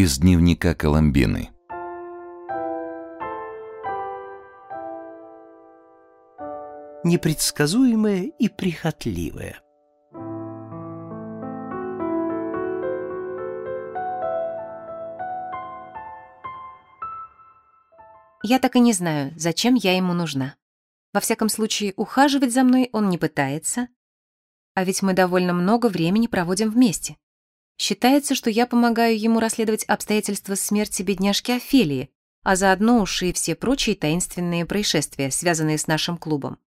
Из дневника Коломбины. Непредсказуемое и прихотливое. Я так и не знаю, зачем я ему нужна. Во всяком случае, ухаживать за мной он не пытается. А ведь мы довольно много времени проводим вместе. Считается, что я помогаю ему расследовать обстоятельства смерти бедняжки Офелии, а заодно уж и все прочие таинственные происшествия, связанные с нашим клубом.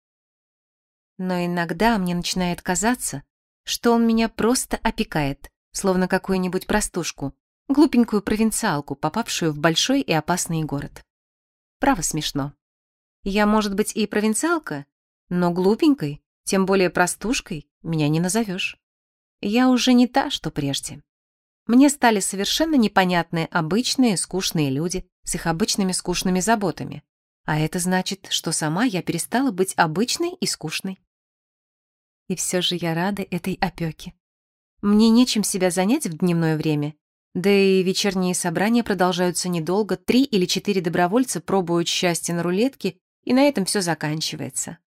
Но иногда мне начинает казаться, что он меня просто опекает, словно какую-нибудь простушку, глупенькую провинциалку, попавшую в большой и опасный город. Право смешно. Я, может быть, и провинциалка, но глупенькой, тем более простушкой, меня не назовешь. Я уже не та, что прежде. Мне стали совершенно непонятны обычные скучные люди с их обычными скучными заботами. А это значит, что сама я перестала быть обычной и скучной. И все же я рада этой опеке. Мне нечем себя занять в дневное время, да и вечерние собрания продолжаются недолго, три или четыре добровольца пробуют счастье на рулетке, и на этом все заканчивается.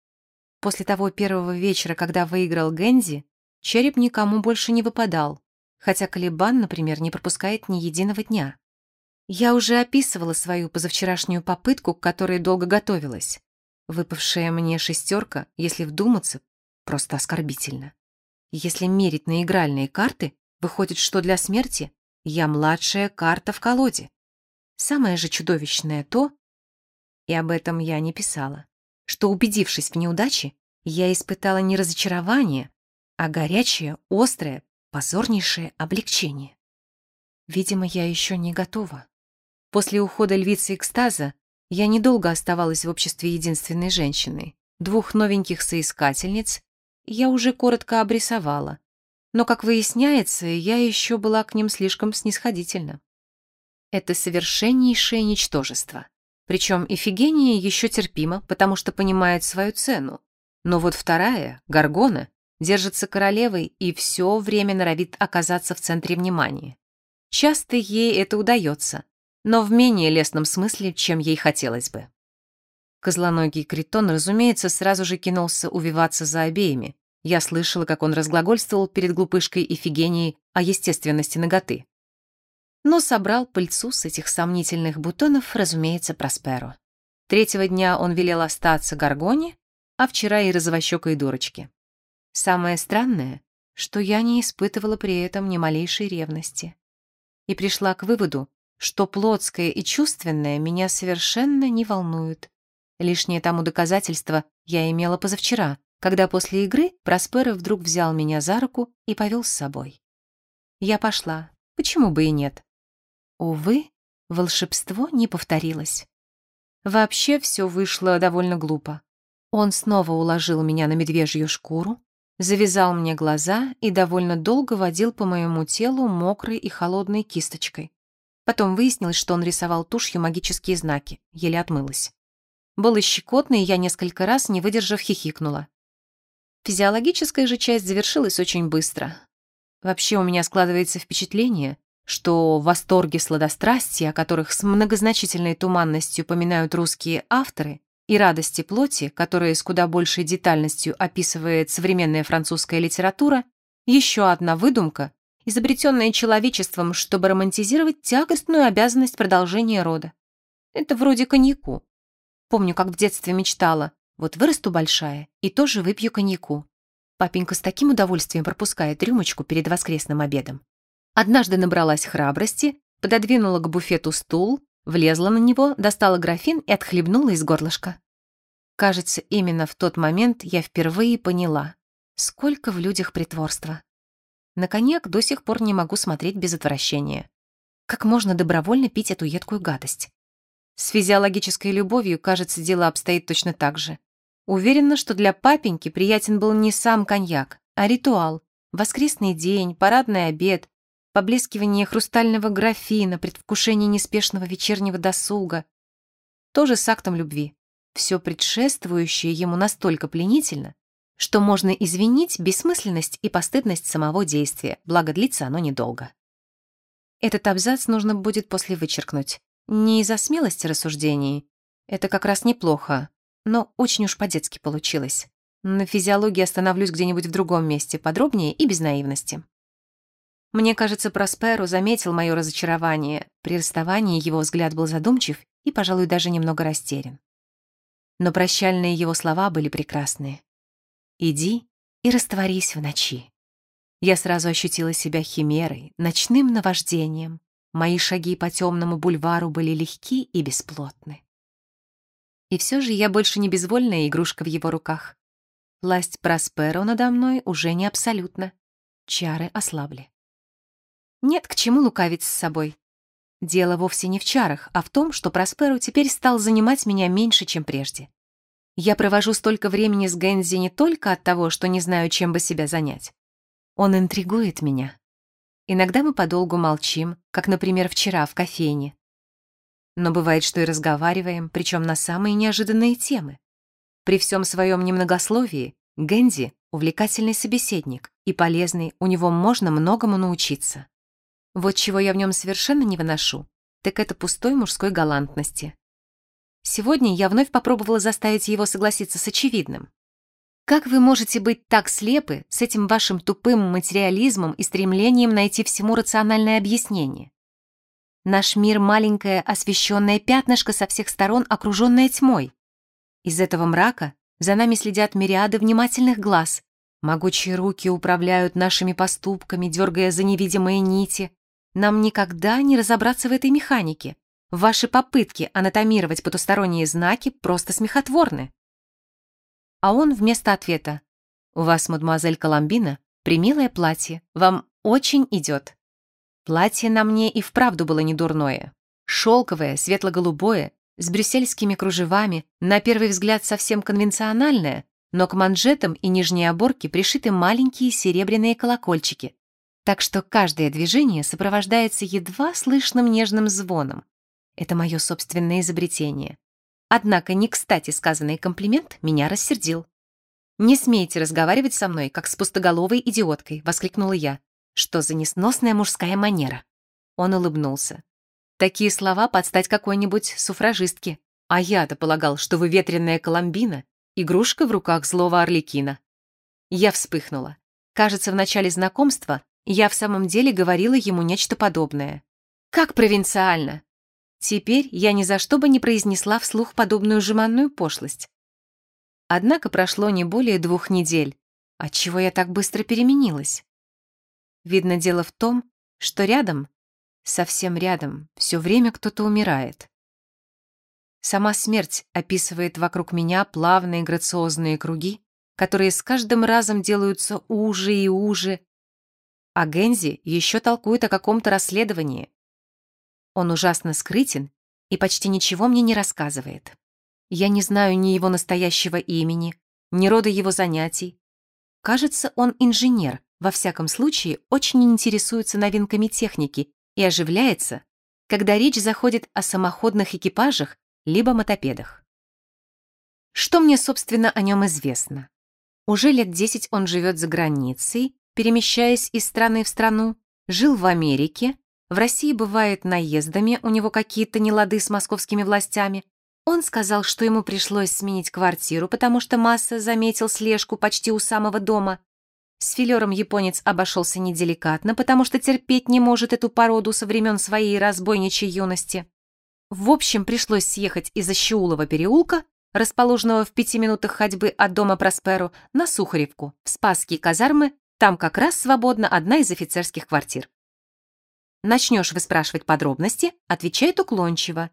После того первого вечера, когда выиграл Гэнзи, Череп никому больше не выпадал, хотя Калибан, например, не пропускает ни единого дня. Я уже описывала свою позавчерашнюю попытку, к которой долго готовилась. Выпавшая мне шестерка, если вдуматься, просто оскорбительно. Если мерить на игральные карты, выходит, что для смерти я младшая карта в колоде. Самое же чудовищное то, и об этом я не писала, что, убедившись в неудаче, я испытала не разочарование, а горячее, острое, позорнейшее облегчение. Видимо, я еще не готова. После ухода львицы экстаза я недолго оставалась в обществе единственной женщины. Двух новеньких соискательниц я уже коротко обрисовала, но, как выясняется, я еще была к ним слишком снисходительна. Это совершеннейшее ничтожество. Причем Эфигения еще терпима, потому что понимает свою цену. Но вот вторая, Гаргона, держится королевой и все время норовит оказаться в центре внимания. Часто ей это удается, но в менее лестном смысле, чем ей хотелось бы. Козлоногий Критон, разумеется, сразу же кинулся увиваться за обеими. Я слышала, как он разглагольствовал перед глупышкой Ифигенией о естественности ноготы. Но собрал пыльцу с этих сомнительных бутонов, разумеется, Просперо. Третьего дня он велел остаться Гаргоне, а вчера и розовощекой дурочке. Самое странное, что я не испытывала при этом ни малейшей ревности. И пришла к выводу, что плотское и чувственное меня совершенно не волнуют. Лишнее тому доказательство я имела позавчера, когда после игры Просперо вдруг взял меня за руку и повел с собой. Я пошла, почему бы и нет. Увы, волшебство не повторилось. Вообще все вышло довольно глупо. Он снова уложил меня на медвежью шкуру, завязал мне глаза и довольно долго водил по моему телу мокрой и холодной кисточкой. Потом выяснилось, что он рисовал тушью магические знаки, еле отмылась. Было щекотно, и я несколько раз, не выдержав, хихикнула. Физиологическая же часть завершилась очень быстро. Вообще у меня складывается впечатление, что восторги сладострастия, о которых с многозначительной туманностью поминают русские авторы, и радости плоти, которые с куда большей детальностью описывает современная французская литература, еще одна выдумка, изобретенная человечеством, чтобы романтизировать тягостную обязанность продолжения рода. Это вроде коньяку. Помню, как в детстве мечтала, вот вырасту большая и тоже выпью коньяку. Папенька с таким удовольствием пропускает рюмочку перед воскресным обедом. Однажды набралась храбрости, пододвинула к буфету стул, Влезла на него, достала графин и отхлебнула из горлышка. Кажется, именно в тот момент я впервые поняла, сколько в людях притворства. На коньяк до сих пор не могу смотреть без отвращения. Как можно добровольно пить эту едкую гадость? С физиологической любовью, кажется, дело обстоит точно так же. Уверена, что для папеньки приятен был не сам коньяк, а ритуал. Воскресный день, парадный обед, поблескивание хрустального графина, предвкушение неспешного вечернего досуга. Тоже с актом любви. Все предшествующее ему настолько пленительно, что можно извинить бессмысленность и постыдность самого действия, благо длится оно недолго. Этот абзац нужно будет после вычеркнуть. Не из-за смелости рассуждений. Это как раз неплохо, но очень уж по-детски получилось. На физиологии остановлюсь где-нибудь в другом месте, подробнее и без наивности. Мне кажется, Просперо заметил мое разочарование. При расставании его взгляд был задумчив и, пожалуй, даже немного растерян. Но прощальные его слова были прекрасные. «Иди и растворись в ночи». Я сразу ощутила себя химерой, ночным наваждением. Мои шаги по темному бульвару были легки и бесплотны. И все же я больше не безвольная игрушка в его руках. Власть Просперо надо мной уже не абсолютно. Чары ослабли. Нет, к чему лукавить с собой. Дело вовсе не в чарах, а в том, что Просперо теперь стал занимать меня меньше, чем прежде. Я провожу столько времени с Гензи не только от того, что не знаю, чем бы себя занять. Он интригует меня. Иногда мы подолгу молчим, как, например, вчера в кофейне. Но бывает, что и разговариваем, причем на самые неожиданные темы. При всем своем немногословии Гензи — увлекательный собеседник и полезный, у него можно многому научиться. Вот чего я в нем совершенно не выношу, так это пустой мужской галантности. Сегодня я вновь попробовала заставить его согласиться с очевидным. Как вы можете быть так слепы с этим вашим тупым материализмом и стремлением найти всему рациональное объяснение? Наш мир — маленькое освещенное пятнышко со всех сторон, окруженное тьмой. Из этого мрака за нами следят мириады внимательных глаз. Могучие руки управляют нашими поступками, дергая за невидимые нити. Нам никогда не разобраться в этой механике. Ваши попытки анатомировать потусторонние знаки просто смехотворны. А он вместо ответа. «У вас, мадемуазель Коломбина, примилое платье. Вам очень идет». Платье на мне и вправду было недурное. Шелковое, светло-голубое, с брюссельскими кружевами, на первый взгляд совсем конвенциональное, но к манжетам и нижней оборке пришиты маленькие серебряные колокольчики, так что каждое движение сопровождается едва слышным нежным звоном, это мое собственное изобретение. Однако не кстати сказанный комплимент меня рассердил. «Не смейте разговаривать со мной, как с пустоголовой идиоткой», — воскликнула я. «Что за несносная мужская манера?» Он улыбнулся. «Такие слова подстать какой-нибудь суфражистке. А я-то полагал, что вы ветреная Коломбина, игрушка в руках злого Орликина». Я вспыхнула. Кажется, в начале знакомства я в самом деле говорила ему нечто подобное. «Как провинциально! Теперь я ни за что бы не произнесла вслух подобную жеманную пошлость. Однако прошло не более двух недель, отчего я так быстро переменилась. Видно, дело в том, что рядом, совсем рядом, все время кто-то умирает. Сама смерть описывает вокруг меня плавные грациозные круги, которые с каждым разом делаются уже и уже, а Гензи еще толкует о каком-то расследовании, он ужасно скрытен и почти ничего мне не рассказывает. Я не знаю ни его настоящего имени, ни рода его занятий. Кажется, он инженер, во всяком случае, очень интересуется новинками техники и оживляется, когда речь заходит о самоходных экипажах либо мотопедах. Что мне, собственно, о нем известно? Уже лет десять он живет за границей, перемещаясь из страны в страну, жил в Америке, в России бывает наездами, у него какие-то нелады с московскими властями. Он сказал, что ему пришлось сменить квартиру, потому что Масса заметил слежку почти у самого дома. С филером японец обошелся неделикатно, потому что терпеть не может эту породу со времен своей разбойничьей юности. В общем, пришлось съехать из Ощеулова переулка, расположенного в пяти минутах ходьбы от дома Просперу, на Сухаревку, в Спасские казармы, там как раз свободна одна из офицерских квартир. Начнешь выспрашивать подробности, отвечает уклончиво.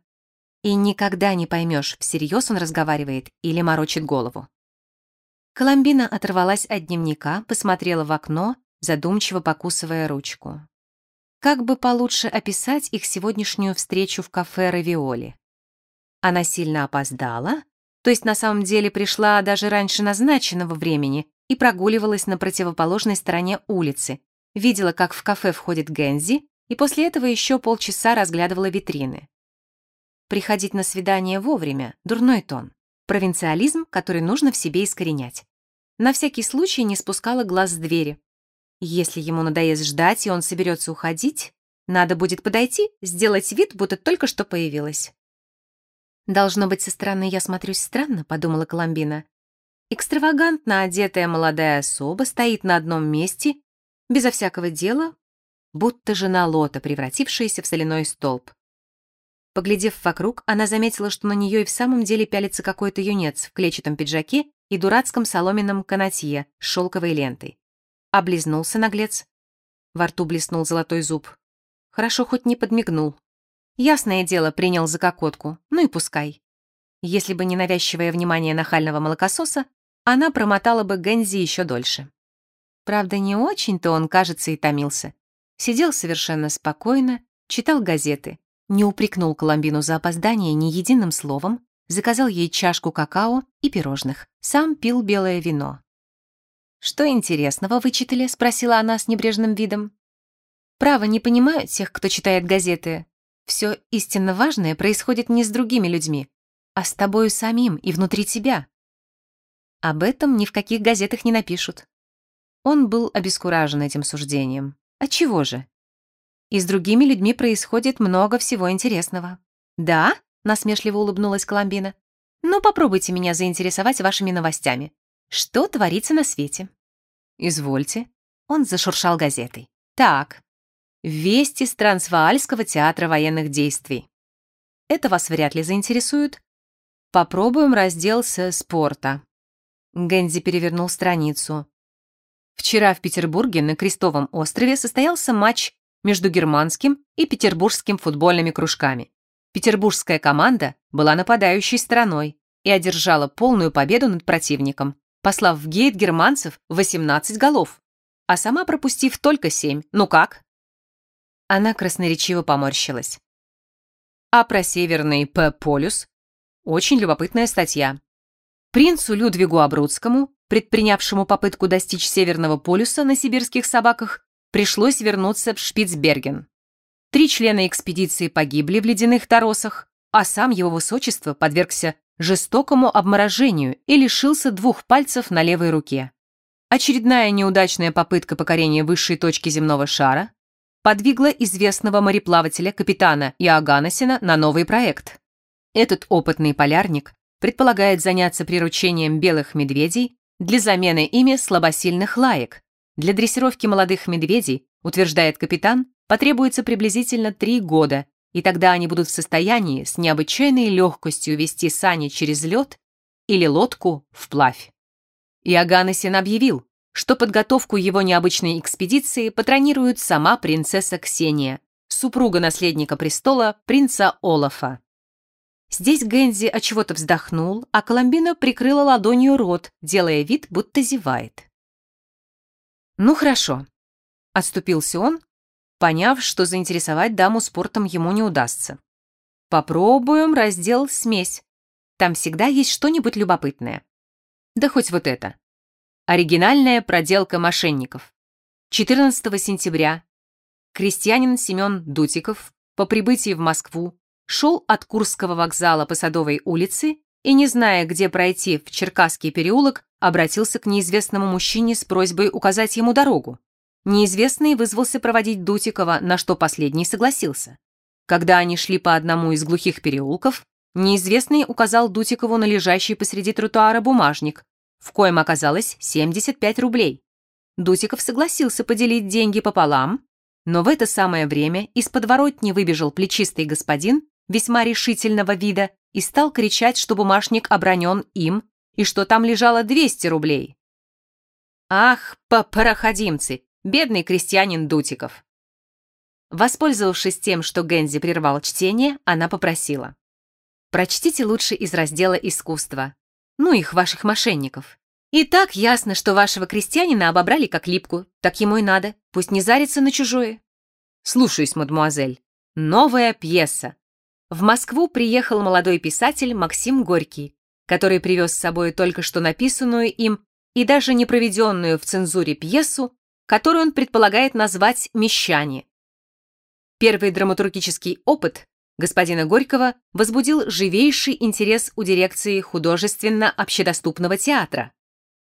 И никогда не поймешь, всерьез он разговаривает или морочит голову. Коломбина оторвалась от дневника, посмотрела в окно, задумчиво покусывая ручку. Как бы получше описать их сегодняшнюю встречу в кафе «Равиоли»? Она сильно опоздала, то есть на самом деле пришла даже раньше назначенного времени и прогуливалась на противоположной стороне улицы, видела, как в кафе входит Гензи, и после этого еще полчаса разглядывала витрины. Приходить на свидание вовремя — дурной тон. Провинциализм, который нужно в себе искоренять. На всякий случай не спускала глаз с двери. Если ему надоест ждать, и он соберется уходить, Надо будет подойти, сделать вид, будто только что появилась. «Должно быть, со стороны я смотрюсь странно», — подумала Коломбина. Экстравагантно одетая молодая особа стоит на одном месте, безо всякого дела, будто жена Лота, превратившаяся в соляной столб. Поглядев вокруг, она заметила, что на нее и в самом деле пялится какой-то юнец в клетчатом пиджаке и дурацком соломенном канатье с шелковой лентой. Облизнулся наглец. Во рту блеснул золотой зуб. Хорошо хоть не подмигнул. Ясное дело, принял за кокотку, ну и пускай. Если бы не навязчивое внимание нахального молокососа, она промотала бы Гэнзи еще дольше. Правда, не очень-то он, кажется, и томился. Сидел совершенно спокойно, читал газеты, не упрекнул Коломбину за опоздание ни единым словом, заказал ей чашку какао и пирожных, сам пил белое вино. «Что интересного вычитали?» — спросила она с небрежным видом. «Право, не понимаю тех, кто читает газеты. Все истинно важное происходит не с другими людьми, а с тобою самим и внутри тебя. Об этом ни в каких газетах не напишут». Он был обескуражен этим суждением. Отчего же? И с другими людьми происходит много всего интересного. Да? Насмешливо улыбнулась Коломбина. «Ну, попробуйте меня заинтересовать вашими новостями. Что творится на свете?» «Извольте». Он зашуршал газетой. «Так. Вести с Трансваальского театра военных действий. Это вас вряд ли заинтересует. Попробуем раздел со спорта». Гэнзи перевернул страницу. Вчера в Петербурге на Крестовом острове состоялся матч между германским и петербургским футбольными кружками. Петербургская команда была нападающей стороной и одержала полную победу над противником, послав в гейт германцев 18 голов, а сама пропустив только 7. Ну как? Она красноречиво поморщилась. А про Северный П-полюс? Очень любопытная статья. Принцу Людвигу Абрудскому, предпринявшему попытку достичь Северного полюса на сибирских собаках, пришлось вернуться в Шпицберген. Три члена экспедиции погибли в ледяных торосах, а сам его высочество подвергся жестокому обморожению и лишился двух пальцев на левой руке. Очередная неудачная попытка покорения высшей точки земного шара подвигла известного мореплавателя капитана Иоганнесена на новый проект. Этот опытный полярник предполагает заняться приручением белых медведей для замены ими слабосильных лаек. Для дрессировки молодых медведей, утверждает капитан, потребуется приблизительно три года, и тогда они будут в состоянии с необычайной легкостью вести сани через лед или лодку вплавь. Иоганнесен объявил, что подготовку его необычной экспедиции патронирует сама принцесса Ксения, супруга наследника престола принца Олафа. Здесь Гэнзи от чего-то вздохнул, а Коломбина прикрыла ладонью рот, делая вид, будто зевает. «Ну хорошо», — отступился он, поняв, что заинтересовать даму спортом ему не удастся. Попробуем раздел «Смесь». Там всегда есть что-нибудь любопытное. Да хоть вот это. Оригинальная проделка мошенников. 14 сентября крестьянин Семен Дутиков по прибытии в Москву шел от Курского вокзала по Садовой улице и, не зная, где пройти в Черкасский переулок, обратился к неизвестному мужчине с просьбой указать ему дорогу. Неизвестный вызвался проводить Дутикова, на что последний согласился. Когда они шли по одному из глухих переулков, неизвестный указал Дутикову на лежащий посреди тротуара бумажник, в коем оказалось 75 рублей. Дутиков согласился поделить деньги пополам, но в это самое время из подворотни выбежал плечистый господин весьма решительного вида и стал кричать, что бумажник обронен им и что там лежало 200 рублей. «Ах, проходимцы! Бедный крестьянин Дутиков. Воспользовавшись тем, что Гензи прервал чтение, она попросила. «Прочтите лучше из раздела «Искусство». Ну их, ваших мошенников. И так ясно, что вашего крестьянина обобрали как липку. Так ему и надо. Пусть не зарится на чужое». «Слушаюсь, мадемуазель. Новая пьеса». В Москву приехал молодой писатель Максим Горький, который привез с собой только что написанную им и даже не проведенную в цензуре пьесу которую он предполагает назвать «Мещане». Первый драматургический опыт господина Горького возбудил живейший интерес у дирекции художественно-общедоступного театра.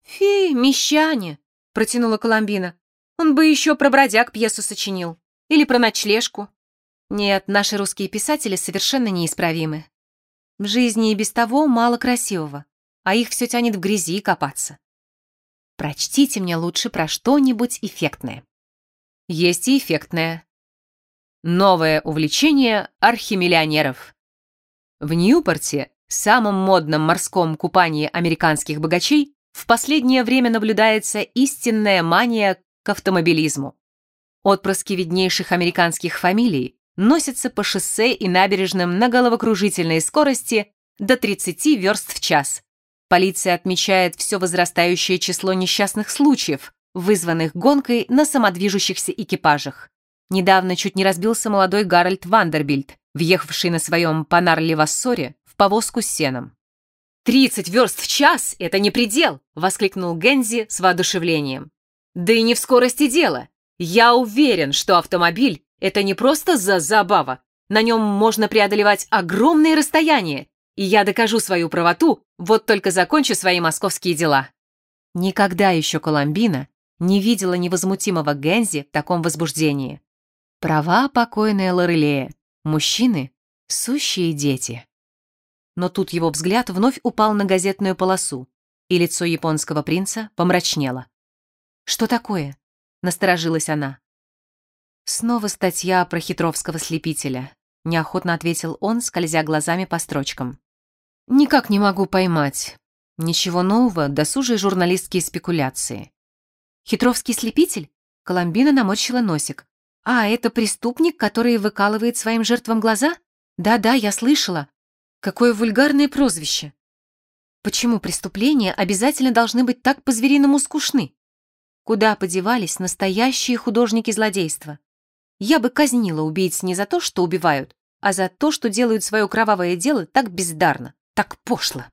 «Фи, мещане!» — протянула Коломбина. «Он бы еще про бродяг пьесу сочинил. Или про ночлежку. Нет, наши русские писатели совершенно неисправимы. В жизни и без того мало красивого, а их все тянет в грязи копаться. Прочтите мне лучше про что-нибудь эффектное. Есть и эффектное. Новое увлечение архимиллионеров. В Ньюпорте, самом модном морском купании американских богачей, в последнее время наблюдается истинная мания к автомобилизму. Отпрыски виднейших американских фамилий носятся по шоссе и набережным на головокружительной скорости до 30 верст в час. Полиция отмечает все возрастающее число несчастных случаев, вызванных гонкой на самодвижущихся экипажах. Недавно чуть не разбился молодой Гарольд Вандербильд, въехавший на своем Панар-Левассоре в повозку с сеном. «Тридцать верст в час — это не предел!» — воскликнул Гензи с воодушевлением. «Да и не в скорости дело. Я уверен, что автомобиль — это не просто за забава. На нем можно преодолевать огромные расстояния, и я докажу свою правоту, вот только закончу свои московские дела». Никогда еще Коломбина не видела невозмутимого Гензи в таком возбуждении. Права покойная Лорелея. Мужчины — сущие дети но тут его взгляд вновь упал на газетную полосу, и лицо японского принца помрачнело. «Что такое?» — насторожилась она. «Снова статья про хитровского слепителя», — неохотно ответил он, скользя глазами по строчкам. «Никак не могу поймать. Ничего нового, досужие журналистские спекуляции». «Хитровский слепитель?» — Коломбина наморщила носик. «А, это преступник, который выкалывает своим жертвам глаза? Да-да, я слышала. Какое вульгарное прозвище! Почему преступления обязательно должны быть так по-звериному скучны? Куда подевались настоящие художники злодейства? Я бы казнила убийц не за то, что убивают, а за то, что делают свое кровавое дело так бездарно, так пошло.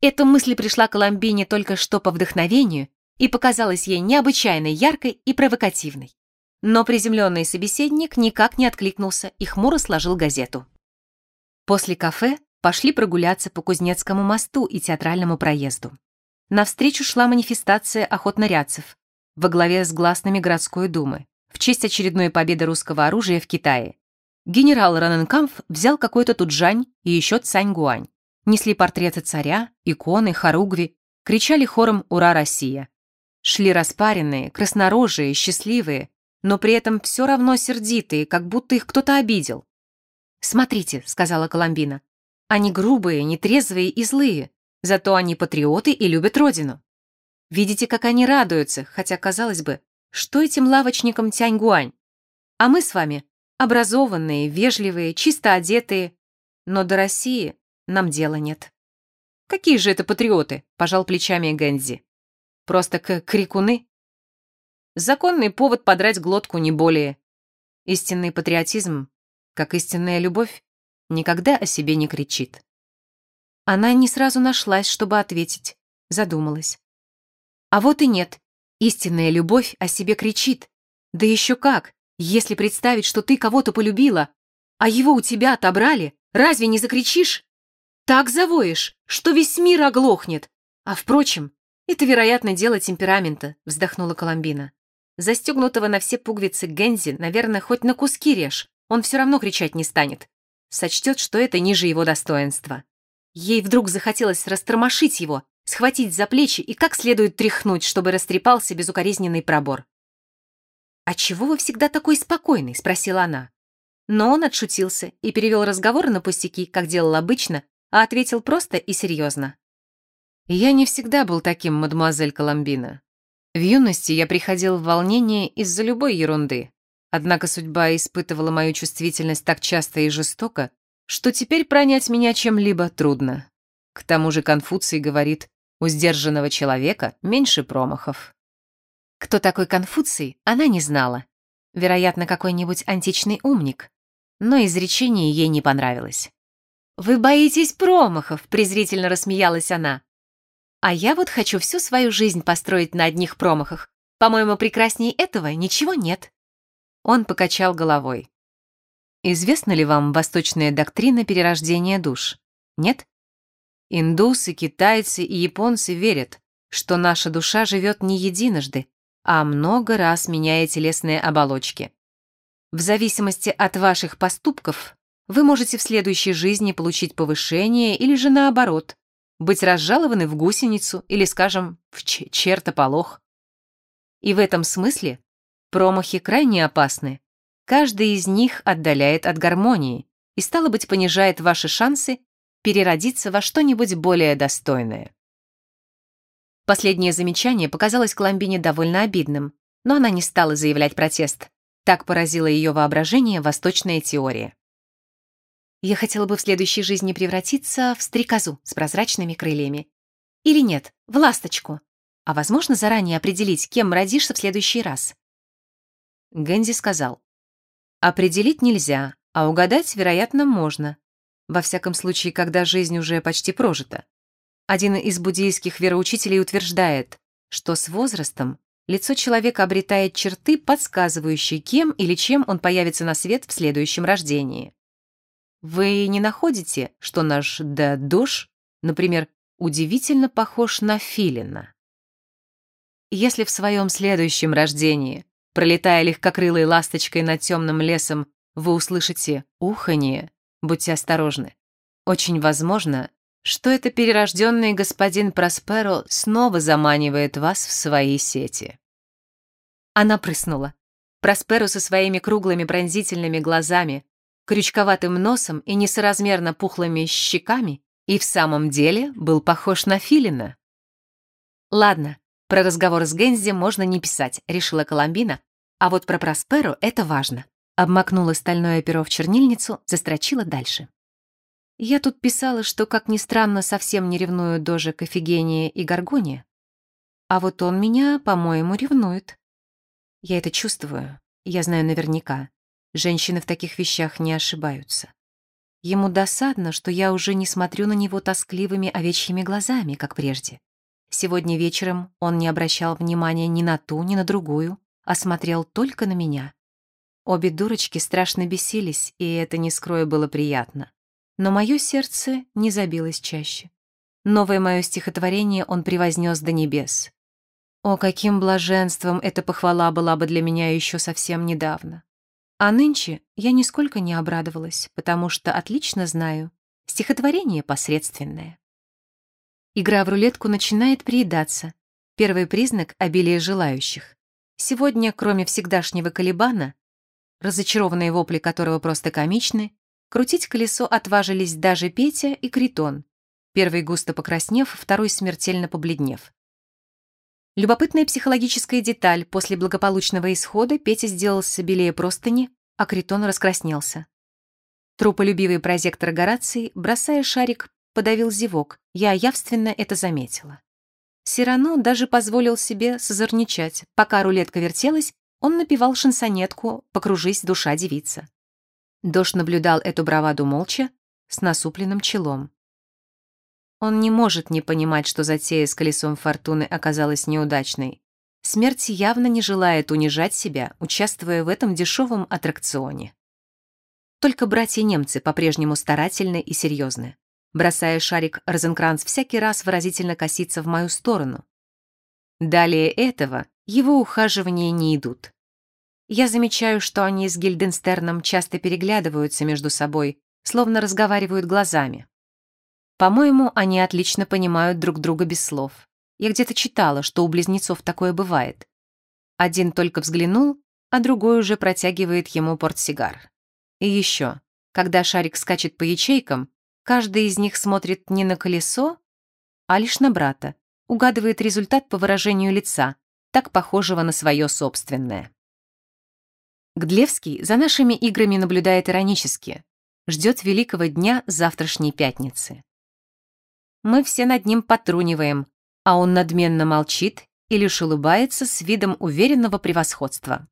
Эта мысль пришла Коломбине только что по вдохновению и показалась ей необычайно яркой и провокативной. Но приземленный собеседник никак не откликнулся и хмуро сложил газету. После кафе пошли прогуляться по Кузнецкому мосту и театральному проезду. Навстречу шла манифестация охотнорядцев во главе с гласными городской думы в честь очередной победы русского оружия в Китае. Генерал Раненкамф взял какой-то Туджань и еще Цаньгуань. Несли портреты царя, иконы, хоругви, кричали хором «Ура, Россия!». Шли распаренные, краснорожие, счастливые, но при этом все равно сердитые, как будто их кто-то обидел. «Смотрите», — сказала Коломбина, — «они грубые, нетрезвые и злые, зато они патриоты и любят родину. Видите, как они радуются, хотя, казалось бы, что этим лавочникам Тяньгуань? А мы с вами образованные, вежливые, чисто одетые, но до России нам дела нет». «Какие же это патриоты?» — пожал плечами Гэнзи. «Просто к крикуны?» Законный повод подрать глотку, не более. Истинный патриотизм как истинная любовь, никогда о себе не кричит. Она не сразу нашлась, чтобы ответить, задумалась. А вот и нет, истинная любовь о себе кричит. Да еще как, если представить, что ты кого-то полюбила, а его у тебя отобрали, разве не закричишь? Так завоешь, что весь мир оглохнет. А впрочем, это, вероятно, дело темперамента, вздохнула Коломбина. Застегнутого на все пуговицы Гензи, наверное, хоть на куски режь, он все равно кричать не станет. Сочтет, что это ниже его достоинства. Ей вдруг захотелось растормошить его, схватить за плечи и как следует тряхнуть, чтобы растрепался безукоризненный пробор. «А чего вы всегда такой спокойный?» — спросила она. Но он отшутился и перевел разговор на пустяки, как делал обычно, а ответил просто и серьезно. «Я не всегда был таким, мадемуазель Коломбина. В юности я приходил в волнение из-за любой ерунды. Однако судьба испытывала мою чувствительность так часто и жестоко, что теперь пронять меня чем-либо трудно. К тому же Конфуций говорит, у сдержанного человека меньше промахов. Кто такой Конфуций, она не знала. Вероятно, какой-нибудь античный умник. Но изречение ей не понравилось. «Вы боитесь промахов», — презрительно рассмеялась она. «А я вот хочу всю свою жизнь построить на одних промахах. По-моему, прекраснее этого ничего нет». Он покачал головой. Известна ли вам восточная доктрина перерождения душ? Нет? Индусы, китайцы и японцы верят, что наша душа живет не единожды, а много раз меняя телесные оболочки. В зависимости от ваших поступков вы можете в следующей жизни получить повышение или же наоборот, быть разжалованы в гусеницу или, скажем, в чертополох. И в этом смысле промахи крайне опасны. Каждый из них отдаляет от гармонии и, стало быть, понижает ваши шансы переродиться во что-нибудь более достойное. Последнее замечание показалось Коломбине довольно обидным, но она не стала заявлять протест. Так поразила ее воображение восточная теория. Я хотела бы в следующей жизни превратиться в стрекозу с прозрачными крыльями. Или нет, в ласточку. А возможно заранее определить, кем родишься в следующий раз? Гэнди сказал. Определить нельзя, а угадать, вероятно, можно. Во всяком случае, когда жизнь уже почти прожита. Один из буддийских вероучителей утверждает, что с возрастом лицо человека обретает черты, подсказывающие, кем или чем он появится на свет в следующем рождении. Вы не находите, что наш Дадош, например, удивительно похож на филина? Если в своем следующем рождении, пролетая легкокрылой ласточкой над темным лесом, вы услышите уханье, будьте осторожны. Очень возможно, что это перерожденный господин Просперо снова заманивает вас в свои сети. Она прыснула. Просперо со своими круглыми пронзительными глазами, крючковатым носом и несоразмерно пухлыми щеками и в самом деле был похож на филина. «Ладно, про разговор с Гензи можно не писать», — решила Коломбина, «а вот про Просперу это важно». Обмакнула стальное перо в чернильницу, застрочила дальше. Я тут писала, что, как ни странно, совсем не ревную Дожи к Офигении и Гаргоне. А вот он меня, по-моему, ревнует. Я это чувствую, я знаю наверняка. Женщины в таких вещах не ошибаются. Ему досадно, что я уже не смотрю на него тоскливыми овечьими глазами, как прежде. Сегодня вечером он не обращал внимания ни на ту, ни на другую, а смотрел только на меня. Обе дурочки страшно бесились, и это, не скрою, было приятно. Но мое сердце не забилось чаще. Новое мое стихотворение он превознес до небес. О, каким блаженством эта похвала была бы для меня еще совсем недавно. А нынче я нисколько не обрадовалась, потому что отлично знаю, стихотворение посредственное. Игра в рулетку начинает приедаться. Первый признак — обилия желающих. Сегодня, кроме всегдашнего колебана, разочарованные вопли которого просто комичны, крутить колесо отважились даже Петя и Критон, первый густо покраснев, второй смертельно побледнев. Любопытная психологическая деталь. После благополучного исхода Петя сделался белее простыни, а Критон раскраснелся. Труполюбивый прозектор Гораций, бросая шарик, подавил зевок. Я явственно это заметила. Сирано даже позволил себе созорничать. Пока рулетка вертелась, он напевал шансонетку «Покружись, душа девица». Дождь наблюдал эту браваду молча, с насупленным челом. Он не может не понимать, что затея с колесом фортуны оказалась неудачной. Смерть явно не желает унижать себя, участвуя в этом дешевом аттракционе. Только братья-немцы по-прежнему старательны и серьезны. Бросая шарик, Розенкранц всякий раз выразительно косится в мою сторону. Далее этого его ухаживания не идут. Я замечаю, что они с Гильденстерном часто переглядываются между собой, словно разговаривают глазами. По-моему, они отлично понимают друг друга без слов. Я где-то читала, что у близнецов такое бывает. Один только взглянул, а другой уже протягивает ему портсигар. И еще, когда шарик скачет по ячейкам, каждый из них смотрит не на колесо, а лишь на брата, угадывает результат по выражению лица, так похожего на свое собственное. Гдлевский за нашими играми наблюдает иронически, ждет великого дня завтрашней пятницы. Мы все над ним потруниваем, а он надменно молчит и лишь улыбается с видом уверенного превосходства.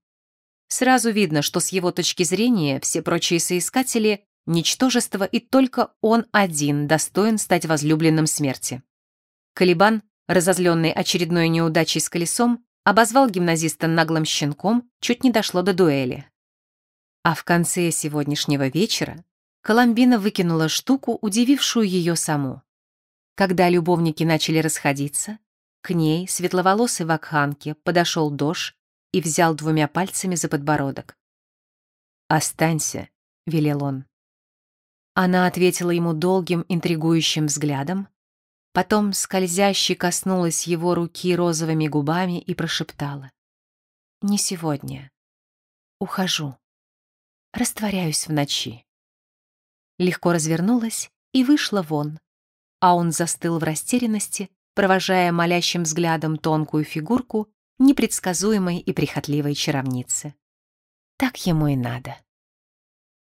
Сразу видно, что с его точки зрения все прочие соискатели — ничтожество, и только он один достоин стать возлюбленным смерти. Калибан, разозленный очередной неудачей с колесом, обозвал гимназиста наглым щенком, чуть не дошло до дуэли. А в конце сегодняшнего вечера Коломбина выкинула штуку, удивившую ее саму. Когда любовники начали расходиться, к ней, светловолосой вакханке, подошел Дош и взял двумя пальцами за подбородок. «Останься», — велел он. Она ответила ему долгим, интригующим взглядом, потом скользяще коснулась его руки розовыми губами и прошептала. «Не сегодня. Ухожу. Растворяюсь в ночи». Легко развернулась и вышла вон, а он застыл в растерянности, провожая молящим взглядом тонкую фигурку непредсказуемой и прихотливой чаровницы. Так ему и надо.